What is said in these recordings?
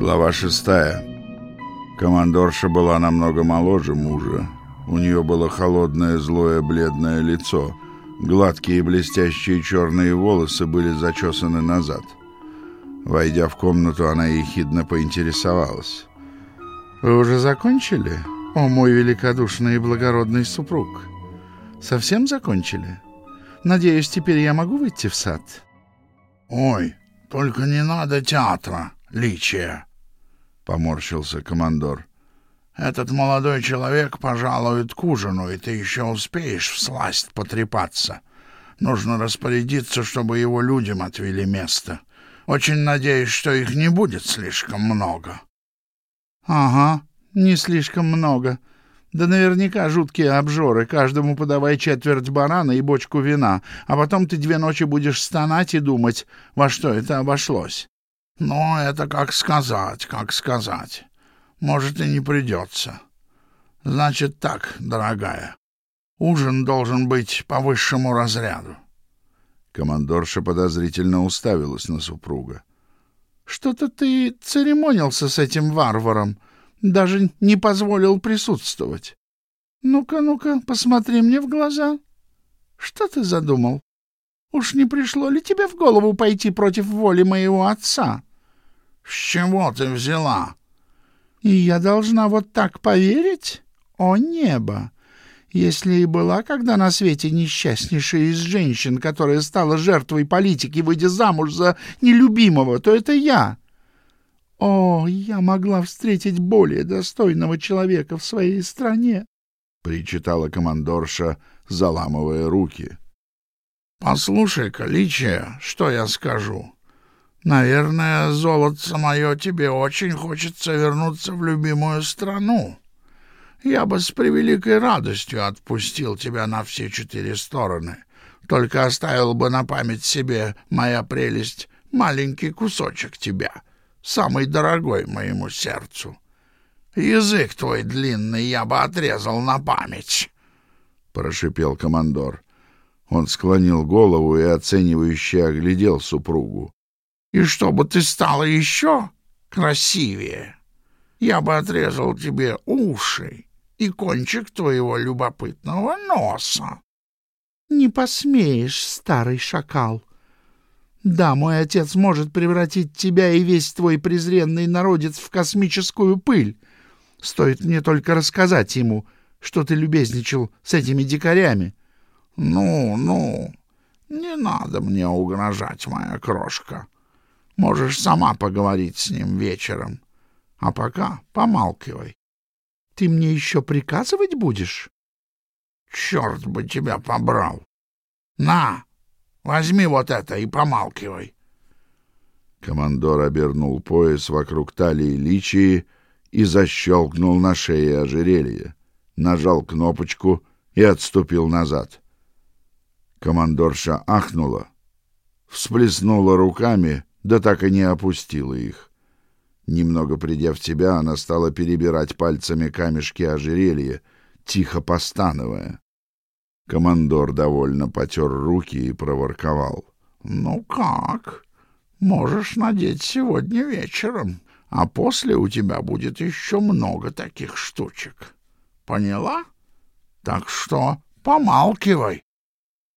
Глава шестая. Командорша была намного моложе мужа. У нее было холодное, злое, бледное лицо. Гладкие блестящие черные волосы были зачесаны назад. Войдя в комнату, она ехидно поинтересовалась. «Вы уже закончили, о мой великодушный и благородный супруг? Совсем закончили? Надеюсь, теперь я могу выйти в сад?» «Ой, только не надо театра!» личия, — поморщился командор. «Этот молодой человек пожалует к ужину, и ты еще успеешь всласть потрепаться. Нужно распорядиться, чтобы его людям отвели место. Очень надеюсь, что их не будет слишком много». «Ага, не слишком много. Да наверняка жуткие обжоры. Каждому подавай четверть барана и бочку вина, а потом ты две ночи будешь стонать и думать, во что это обошлось». Но это как сказать, как сказать. Может, и не придется. Значит так, дорогая, ужин должен быть по высшему разряду. Командорша подозрительно уставилась на супруга. Что-то ты церемонился с этим варваром, даже не позволил присутствовать. Ну-ка, ну-ка, посмотри мне в глаза. Что ты задумал? Уж не пришло ли тебе в голову пойти против воли моего отца? С чего ты взяла? И я должна вот так поверить? О небо! Если и была когда на свете несчастнейшая из женщин, которая стала жертвой политики, выйдя замуж за нелюбимого, то это я. О, я могла встретить более достойного человека в своей стране, — причитала командорша, заламывая руки. — Послушай-ка, Личия, что я скажу. Наверное, золотце мое, тебе очень хочется вернуться в любимую страну. Я бы с превеликой радостью отпустил тебя на все четыре стороны, только оставил бы на память себе, моя прелесть, маленький кусочек тебя, самый дорогой моему сердцу. Язык твой длинный я бы отрезал на память, — прошипел командор. Он склонил голову и оценивающе оглядел супругу и чтобы ты стала еще красивее, я бы отрезал тебе уши и кончик твоего любопытного носа. — Не посмеешь, старый шакал. Да, мой отец может превратить тебя и весь твой презренный народец в космическую пыль. Стоит мне только рассказать ему, что ты любезничал с этими дикарями. — Ну, ну, не надо мне угрожать, моя крошка. — Можешь сама поговорить с ним вечером. А пока помалкивай. — Ты мне еще приказывать будешь? — Черт бы тебя побрал! На, возьми вот это и помалкивай. Командор обернул пояс вокруг талии личии и защелкнул на шее ожерелье, нажал кнопочку и отступил назад. Командорша ахнула, всплеснула руками — да так и не опустила их. Немного придя в себя, она стала перебирать пальцами камешки ожерелья, тихо постановая. Командор довольно потер руки и проворковал. — Ну как? Можешь надеть сегодня вечером, а после у тебя будет еще много таких штучек. Поняла? Так что помалкивай.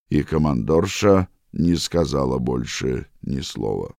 И командорша не сказала больше ни слова.